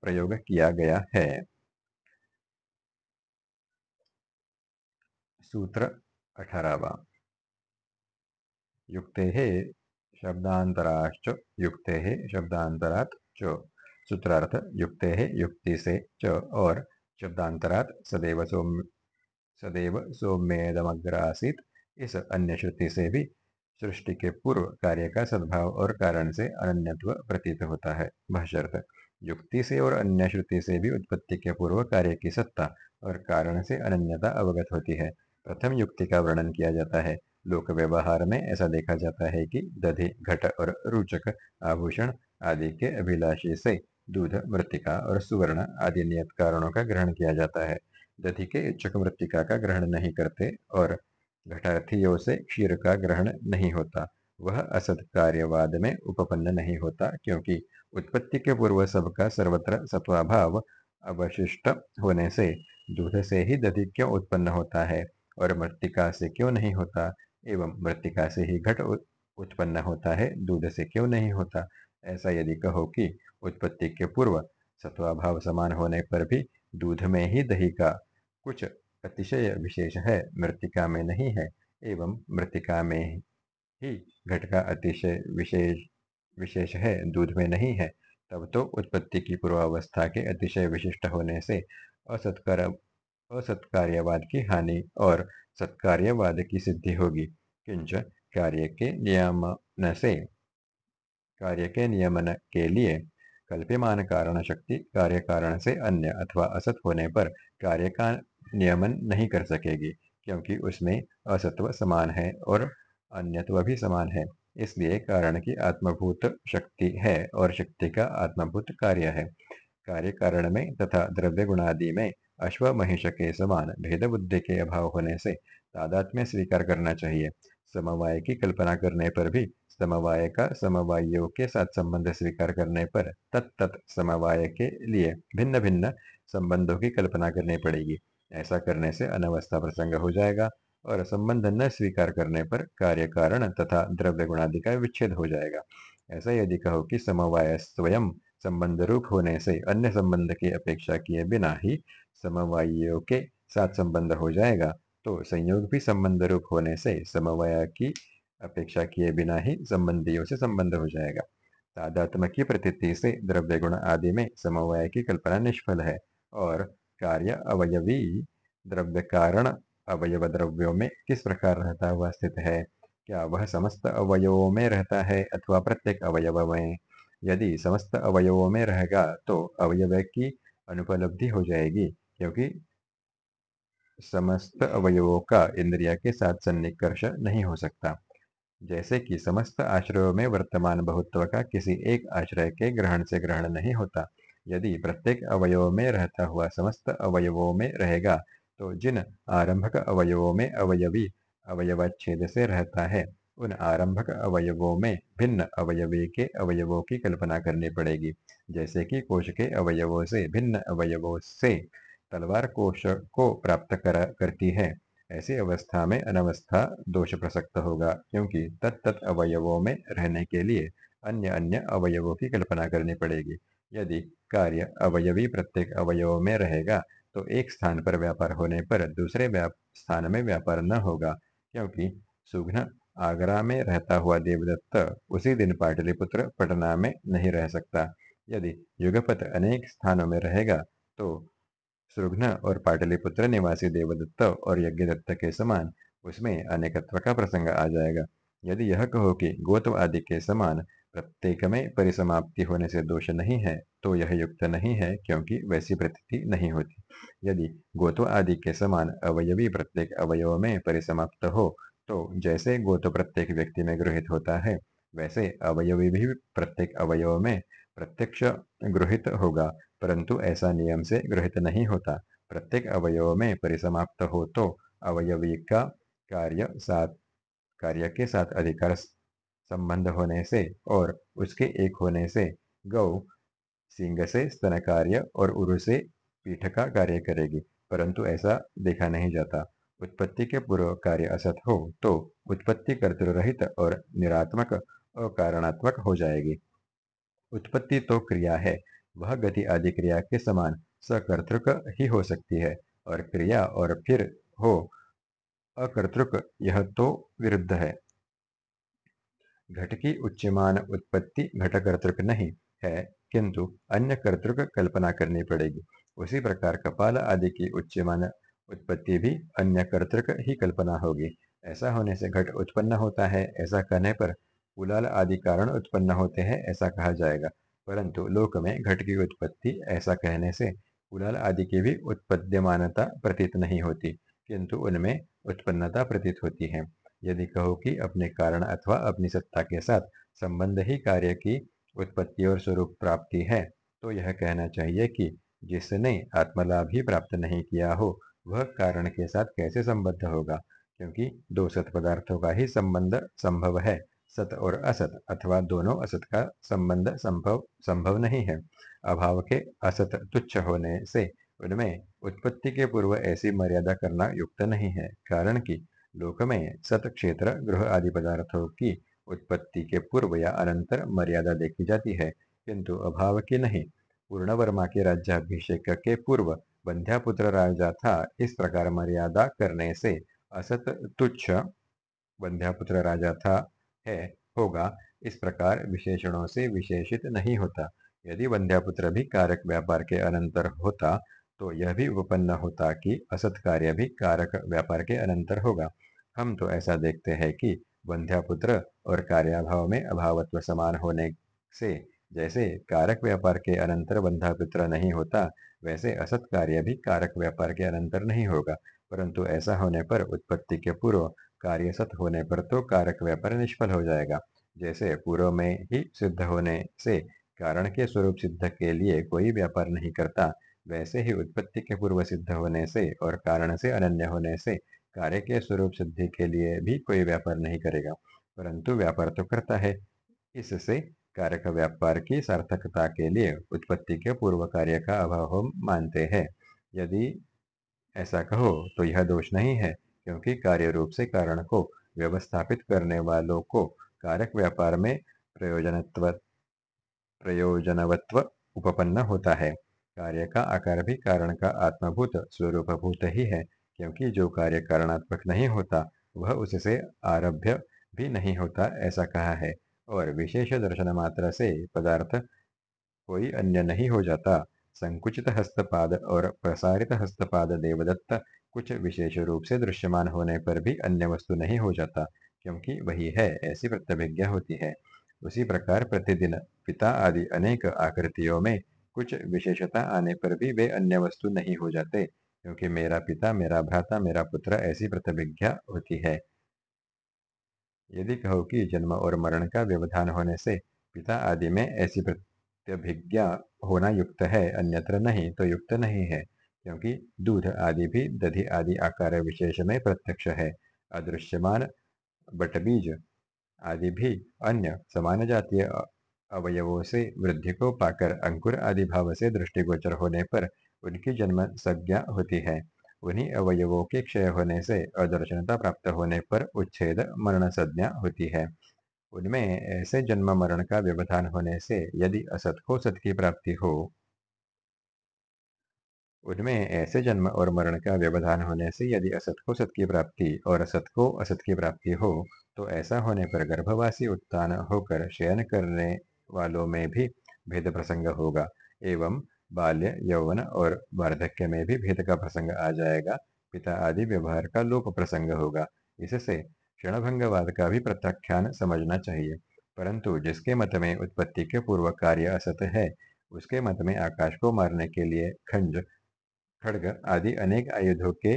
प्रयोग किया गया है। सूत्र अठारहवा। युक्ते शब्दांतराश्च, युक्ते शब्दांतरात च। सूत्रार्थ, युक्ते युक्ति से च और शब्दांतरात सदैव सौम्य सदैव सौम्यदमग्र आसित इस अन्य श्रुति से भी सृष्टि के पूर्व कार्य का सद्भाव और कारण से अनन्यत्व प्रतीत होता है। भाष्यर्थ युक्ति से और अन्य श्रुति से भी उत्पत्ति के पूर्व कार्य की सत्ता और कारण से अनन्यता अवगत होती है। प्रथम युक्ति का वर्णन किया जाता है। लोक व्यवहार में ऐसा देखा जाता है कि दधि, घट और रुचक आभूषण आदि के अभिलाषी से दूध, मृतिका और सुवर्ण आदि नियत कारणों का ग्रहण किया जाता है। दधि के इच्छुक मृतिका का ग्रहण नहीं करते और घटार्थियों से क्षीर का ग्रहण नहीं होता। वह असत कार्यवाद में उपपन्न नहीं होता क्योंकि उत्पत्ति के पूर्व सबका सर्वत्र सत्वाभाव अवशिष्ट होने से दूध से ही दधि क्यों उत्पन्न होता है और मृतिका से क्यों नहीं होता? एवं मृतिका से ही घट उत्पन्न होता है, दूध से क्यों नहीं होता? ऐसा यदि कहो कि उत्पत्ति के पूर्व सत्वाभाव समान होने पर भी दूध में ही दही का कुछ अतिशय विशेष है। मृतिका में नहीं है, एवं मृतिका में ही घट का अतिशय विशेष विशेष है, दूध में नहीं है। तब तो उत्पत्ति की पूर्वावस्था के अतिशय विशिष्ट होने से असत्कार, असत्कार्यवाद की हानि और सत्कार्यवाद की सिद्धि होगी। किंच कार्य के नियमन से, कार्य के नियमन के लिए कल्प्यमान कारण शक्ति कार्य कारण से अन्य अथवा असत होने पर कार्य का नियमन नहीं कर सकेगी, क्योंकि उसमें असत्व समान है और अन्यत्व भी समान है। इसलिए कारण की आत्मभूत शक्ति है और शक्ति का आत्मभूत कार्य है। कार्य कारण में तथा द्रव्य गुणादि में अश्व महिष के समान भेद बुद्धि के अभाव होने से तादात्म्य स्वीकार करना चाहिए। समवाय की कल्पना करने पर भी समवाय का समवायों के साथ संबंध स्वीकार करने पर तत्त समवाय के लिए भिन्न भिन्न संबंधों की कल्पना करनी पड़ेगी। ऐसा करने से अनवस्था प्रसंग हो जाएगा और संबंध न स्वीकार करने पर कार्य कारण तथा द्रव्य गुणादि का विच्छेद हो जाएगा। ऐसा यदि कहो कि समवाय स्वयं संबंध रूप होने से अन्य संबंध की अपेक्षा किए बिना ही समवायों के साथ संबंध हो जाएगा तो संयोग भी संबंध रूप होने से समवाय की अपेक्षा किए बिना ही संबंधियों से संबंध हो जाएगा। तादात्म की प्रतीति से द्रव्य गुण आदि में समवाय की कल्पना निष्फल है और कार्य अवयवी द्रव्य कारण अवयव द्रव्यों में किस प्रकार रहता हुआ स्थित है? क्या वह समस्त अवयवों में रहता है अथवा प्रत्येक अवयव में? यदि समस्त अवयवों में रहेगा तो अवयव की अनुपलब्धि हो जाएगी, क्योंकि समस्त अवयवों का इंद्रिया के साथ सन्निकर्ष नहीं हो सकता। जैसे कि समस्त आश्रयों में वर्तमान बहुत्व का किसी एक आश्रय के ग्रहण से ग्रहण नहीं होता यदि प्रत्येक अवयव में रहता हुआ समस्त अवयवों में रहेगा तो जिन आरंभक अवयवों में अवयवी अवयवच्छेद से रहता है उन आरंभक अवयवों में भिन्न अवयवी के अवयवों की कल्पना करनी पड़ेगी। जैसे कि कोश के अवयवों से भिन्न अवयवों से तलवार कोश को प्राप्त कर, करती है ऐसी अवस्था में अनवस्था दोष प्रसक्त होगा क्योंकि तत्त अवयवों में रहने के लिए अन्य अन्य अवयवों की कल्पना करनी पड़ेगी। यदि कार्य अवयवी प्रत्येक अवयव में रहेगा तो एक स्थान पर व्यापार होने पर दूसरे स्थान में व्यापार न होगा, क्योंकि सुघ्न आगरा में रहता हुआ देवदत्त उसी दिन पाटलिपुत्र पटना में नहीं रह सकता। यदि युगपत अनेक स्थानों में रहेगा तो सुघ्न और पाटलिपुत्र निवासी देवदत्त और यज्ञदत्त के समान उसमें अनेकत्व का प्रसंग आ जाएगा। यदि यह कहो कि गोत्व आदि के समान प्रत्येक में परिसमाप्ति होने से दोष नहीं है तो यह युक्त नहीं है क्योंकि वैसी प्रतीति नहीं होती। यदि गोत्व आदि के समान अवयवी प्रत्येक अवयव में परिसमाप्त हो तो जैसे गोत्व प्रत्येक व्यक्ति में गृहित होता है, वैसे अवयवी भी प्रत्येक अवयव में प्रत्यक्ष गृहित होगा, परंतु ऐसा नियम से गृहित नहीं होता। प्रत्येक अवयव में परिसमाप्त हो तो अवयवी का कार्य साथ कार्य के साथ अधिकार संबंध होने से और उसके एक होने से गौ सिंह से स्तन कार्य और उरु से पीठ का कार्य करेगी, परंतु ऐसा देखा नहीं जाता। उत्पत्ति के पूर्व कार्य असत हो तो उत्पत्ति कर्तृरहित और निरात्मक, अकारणात्मक हो जाएगी। उत्पत्ति तो क्रिया है, वह गति आदि क्रिया के समान सकर्तृक ही हो सकती है, और क्रिया और फिर हो अकर्तृक, यह तो विरुद्ध है। घट की उच्चमान उत्पत्ति घटकर्तृक नहीं है, किंतु अन्य कर्तृक कल्पना करनी पड़ेगी। उसी प्रकार कपाल आदि की उच्चमान उत्पत्ति भी अन्य कर्तृक ही कल्पना होगी। ऐसा होने से घट उत्पन्न होता है, ऐसा कहने पर कुलाल आदि कारण उत्पन्न होते हैं, ऐसा कहा जाएगा। परंतु लोक में घट की उत्पत्ति ऐसा कहने से कुलाल आदि की भी उत्पद्यमानता प्रतीत नहीं होती, किंतु उनमें उत्पन्नता प्रतीत होती है। यदि कहो कि अपने कारण अथवा अपनी सत्ता के साथ संबंध ही कार्य की उत्पत्ति और स्वरूप प्राप्ति है तो यह कहना चाहिए कि जिसने आत्मलाभ ही प्राप्त नहीं किया हो, वह कारण के साथ कैसे संबद्ध होगा? क्योंकि दो सत पदार्थों का ही संबंध संभव है, सत और असत, अथवा दोनों असत का संबंध संभव संभव नहीं है। अभाव के असत तुच्छ होने से उनमें उत्पत्ति के पूर्व ऐसी मर्यादा करना युक्त नहीं है, कारण कि लोक में सत क्षेत्र गृह आदि पदार्थों की उत्पत्ति के पूर्व या अनंतर मर्यादा देखी जाती है, किंतु अभाव की नहीं। पूर्ण वर्मा के राज्याभिषेक के पूर्व बंध्यापुत्र राजा था, इस प्रकार मर्यादा करने से असत तुच्छ बंध्यापुत्र राजा था, है, होगा, इस प्रकार विशेषणों से विशेषित नहीं होता। यदि वंध्यापुत्र भी कारक व्यापार के अनंतर होता तो यह भी उपपन्न होता कि असत कार्य भी कारक व्यापार के अनंतर होगा। हम तो ऐसा देखते हैं कि वंध्यापुत्र और कार्याभाव में अभावत्व समान होने से जैसे कारक व्यापार के अनंतर बंध्यापुत्र नहीं होता, वैसे असत कार्य भी कारक व्यापार के अनंतर नहीं होगा। परंतु ऐसा होने पर उत्पत्ति के पूर्व कार्य सत होने पर तो कारक व्यापार निष्फल हो जाएगा। जैसे पूर्व में ही सिद्ध होने से कारण के स्वरूप सिद्ध के लिए कोई व्यापार नहीं करता वैसे ही उत्पत्ति के पूर्व सिद्ध होने से और कारण से अनन्य होने से कार्य के स्वरूप सिद्धि के लिए भी कोई व्यापार नहीं करेगा, परंतु व्यापार तो करता है। इससे कारक व्यापार की सार्थकता के लिए उत्पत्ति के पूर्व कार्य का अभाव हम मानते हैं। यदि ऐसा कहो तो यह दोष नहीं है, क्योंकि कार्य रूप से कारण को व्यवस्थापित करने वालों को कारक व्यापार में प्रयोजनत्व, प्रयोजनवत्व उपपन्न होता है। कार्य का आकार भी कारण का आत्मभूत स्वरूपभूत ही है, क्योंकि जो कार्य कारणात्मक नहीं होता, वह उससे आरभ्य भी नहीं होता, ऐसा कहा है। और विशेष दर्शन मात्र से पदार्थ कोई अन्य नहीं हो जाता। संकुचित हस्तपाद और प्रसारित हस्तपाद देवदत्त कुछ विशेष रूप से दृश्यमान होने पर भी अन्य वस्तु नहीं हो जाता, क्योंकि वही है, ऐसी प्रतिभिज्ञा होती है। उसी प्रकार प्रतिदिन पिता आदि अनेक आकृतियों में कुछ विशेषता आने पर भी वे अन्य वस्तु नहीं हो जाते, क्योंकि मेरा पिता, मेरा भ्राता, मेरा पुत्र ऐसी प्रतिभिज्ञा होती है। यदि कहो कि जन्म और मरण का व्यवधान होने से पिता आदि में ऐसी प्रतिभिज्ञा होना युक्त है, अन्यत्र नहीं तो युक्त नहीं है, क्योंकि दूध आदि भी दधि आदि आकार विशेष में प्रत्यक्ष है। अदृश्यमान बटबीज आदि भी अन्य समान जातीय अवयवों से वृद्धि को पाकर अंकुर आदि भाव से दृष्टिगोचर होने पर उनकी जन्म संज्ञा होती है। उन्हीं अवयवों के क्षय होने से अदर्शनता प्राप्त होने पर उच्छेद मरण संज्ञा होती है। उनमें ऐसे जन्म मरण का व्यवधान होने से यदि असत को सत की प्राप्ति हो, उनमें ऐसे जन्म और मरण का व्यवधान होने से यदि असत को सत की प्राप्ति और असत को असत की प्राप्ति हो तो ऐसा होने पर गर्भवासी उत्तान होकर शयन करने वालों में भी भेद प्रसंग होगा। एवं बाल्य, यौवन और वार्धक्य में भी भेद का प्रसंग आ जाएगा। पिता आदि व्यवहार का लोप प्रसंग होगा। इससे क्षणभंगवाद का भी प्रत्याख्यान समझना चाहिए। परंतु जिसके मत में उत्पत्ति के पूर्व कार्य असत है, उसके मत में आकाश को मारने के लिए खंज, खड़ग आदि अनेक आयुधों के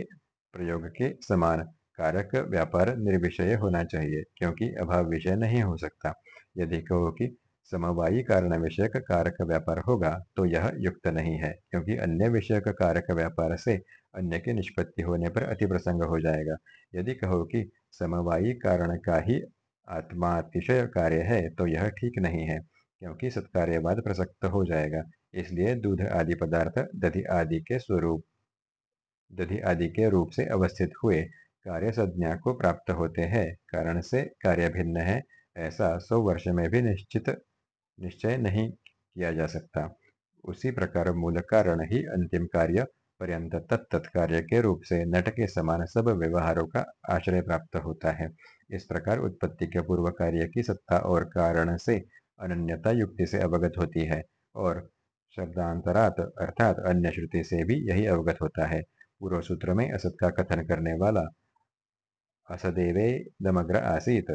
प्रयोग के समान कारक व्यापार निर्विषय होना चाहिए, क्योंकि अभाव विषय नहीं हो सकता। यदि कहो कि समवायी कारण विषय का कारक व्यापार होगा तो यह युक्त नहीं है, क्योंकि अन्य विषय का कारक व्यापार से अन्य की निष्पत्ति होने पर अति प्रसंग हो जाएगा। यदि कहो कि समवायी कारण का ही आत्मा आत्मातिशय कार्य है तो यह ठीक नहीं है, क्योंकि सत्कार्यवाद प्रसक्त हो जाएगा। इसलिए दूध आदि पदार्थ दधि आदि के स्वरूप, दधि आदि के रूप से अवस्थित हुए कार्य संज्ञा को प्राप्त होते हैं, कारण से कार्य भिन्न है, ऐसा सौ वर्ष में भी निश्चित निश्चय नहीं किया जा सकता। उसी प्रकार मूल कारण ही अंतिम कार्य पर्यंत तत्त कार्य के रूप से नट के समान सब व्यवहारों का आश्रय प्राप्त होता है। इस प्रकार उत्पत्ति के पूर्व कार्य की सत्ता और कारण से अनन्यता युक्ति से अवगत होती है और शब्दांतरात अर्थात अन्य श्रुति से भी यही अवगत होता है। पूर्व सूत्र में असत का कथन करने वाला असदेवे दमग्र आसीत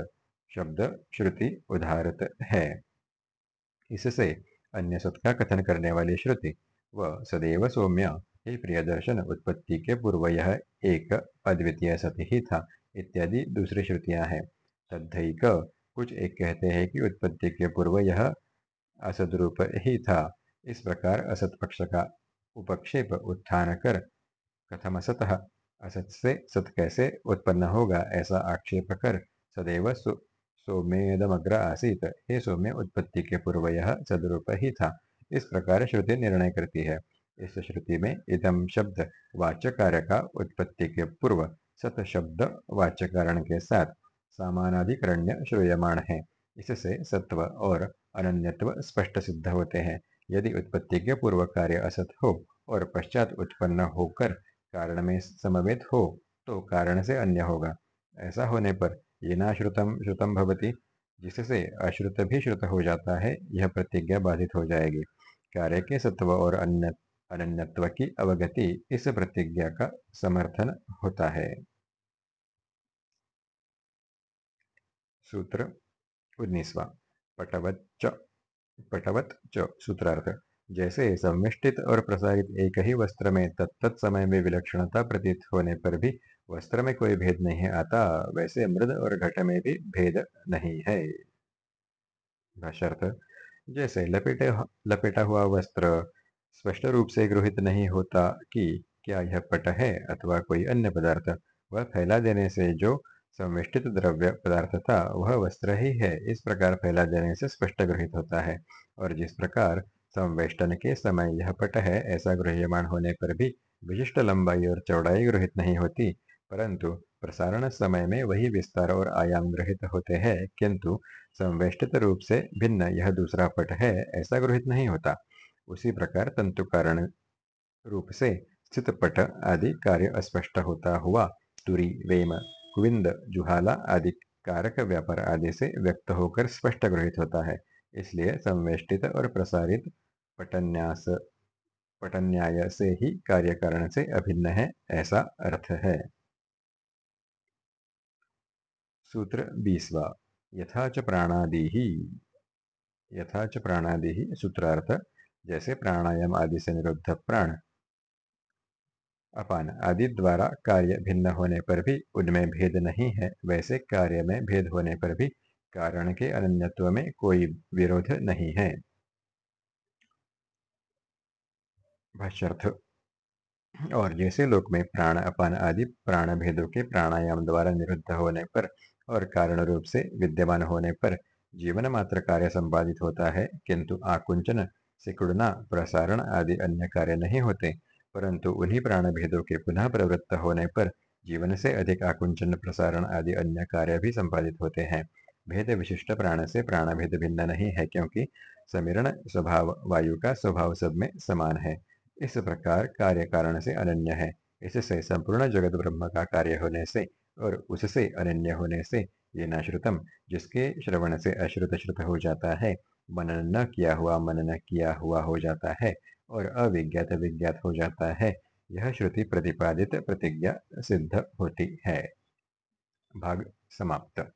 शब्द श्रुति उदाहरत है। इससे अन्य सत का कथन करने वाली श्रुति व सदैव सौम्य, हे प्रिय दर्शन उत्पत्ति के पूर्व यह एक अद्वितीय सत्य ही था, इत्यादि दूसरी श्रुतियाँ हैं। तद्धक कुछ एक कहते हैं कि उत्पत्ति के पूर्व यह असदरूप ही था। इस प्रकार असत पक्ष का उपक्षेप उत्थान कर कथम असत असत से सत कैसे उत्पन्न होगा ऐसा आक्षेप कर सदैव सोमेदमग्र आसीत। हे सौम्य उत्पत्ति के पूर्व यह सदरूप ही था इस प्रकार श्रुति निर्णय करती है। इस श्रुति में इदम शब्द वाच्य का उत्पत्ति के पूर्व, सत शब्द वाच्य कारण के साथ सामानाधिकरण्य श्रूयमाण है। इससे सत्व और अनन्यत्व स्पष्ट सिद्ध होते हैं। यदि उत्पत्ति के पूर्व कार्य असत हो और पश्चात उत्पन्न होकर कारण में समवेत हो तो कारण से अन्य होगा। ऐसा होने पर ये श्रुतम श्रुतम भवती। जिससे अश्रुत भी श्रुत हो जाता है, यह प्रतिज्ञा बाधित हो जाएगी। कार्य के सत्व और अन्य, अनन्यत्व की अवगति इस प्रतिज्ञा का समर्थन होता है। सूत्र उन्नीसवा। पटवत च पटवत च सूत्रार्थ। जैसे संविष्टित और प्रसारित एक ही वस्त्र में तत्त समय में विलक्षणता प्रतीत होने पर भी वस्त्र में कोई भेद नहीं आता, वैसे मृद और घट में भी भेद नहीं है। जैसे लपेटे लपेटा हुआ वस्त्र स्पष्ट रूप से गृहित नहीं होता कि क्या यह पट है अथवा कोई अन्य पदार्थ। वह फैला देने से जो संविष्टित द्रव्य पदार्थ था, वह वस्त्र ही है। इस प्रकार फैला देने से स्पष्ट गृहित होता है। और जिस प्रकार संवेष्टन के समय यह पट है, ऐसा गृह्यमान होने पर भी विशिष्ट लंबाई और चौड़ाई गृहित नहीं होती। परंतु प्रसारण समय में वही विस्तार और आयाम ग्रहित होते हैं, किंतु संवेष्टित रूप से भिन्न यह दूसरा पट है, ऐसा ग्रहित नहीं होता। उसी प्रकार तंतु कारण रूप से स्थित पट आदि कार्य अस्पष्ट होता हुआ, तुरी, वेम, कुविंद, जुहाला आदि कारक व्यापार आदि से व्यक्त होकर स्पष्ट ग्रहित होता है। इसलिए संवेष्टित और प्रसारित पटन्यास, पटन्याय से ही कार्य कारण से अभिन्न है, ऐसा अर्थ है। सूत्र बीसवा। यथा च प्राणादि। ही यथा च प्राणादि ही सूत्रार्थ, जैसे प्राणायाम आदि से निरुद्ध प्राण। अपान, आदि द्वारा कार्य भिन्न होने पर भी उनमें भेद नहीं है, वैसे कार्य में भेद होने पर भी कारण के अनन्यत्व में कोई विरोध नहीं है। और जैसे लोक में प्राण, अपान आदि प्राण भेदों के प्राणायाम द्वारा निरुद्ध होने पर और कारण रूप से विद्यमान होने पर जीवन मात्र कार्य संपादित होता है, किंतु आकुंचन, सिकुड़ना, प्रसारण आदि अन्य कार्य नहीं होते, परंतु उन्हीं प्राण भेदों के पुनः प्रवृत्त होने पर जीवन से अधिक आकुंचन, प्रसारण आदि अन्य कार्य भी संपादित होते हैं। भेद विशिष्ट प्राण से प्राण भेद भिन्न नहीं है, क्योंकि समीरण स्वभाव, वायु का स्वभाव सब में समान है। इस प्रकार कार्य कारण से अनन्य है। इससे संपूर्ण जगत ब्रह्म का कार्य होने से और उससे अनन्य होने से ये नाश्रुतम, जिसके श्रवण से अश्रुत श्रुत हो जाता है, मनन न किया हुआ मनन किया हुआ हो जाता है और अविज्ञात विज्ञात हो जाता है। यह श्रुति प्रतिपादित प्रतिज्ञा सिद्ध होती है। भाग समाप्त।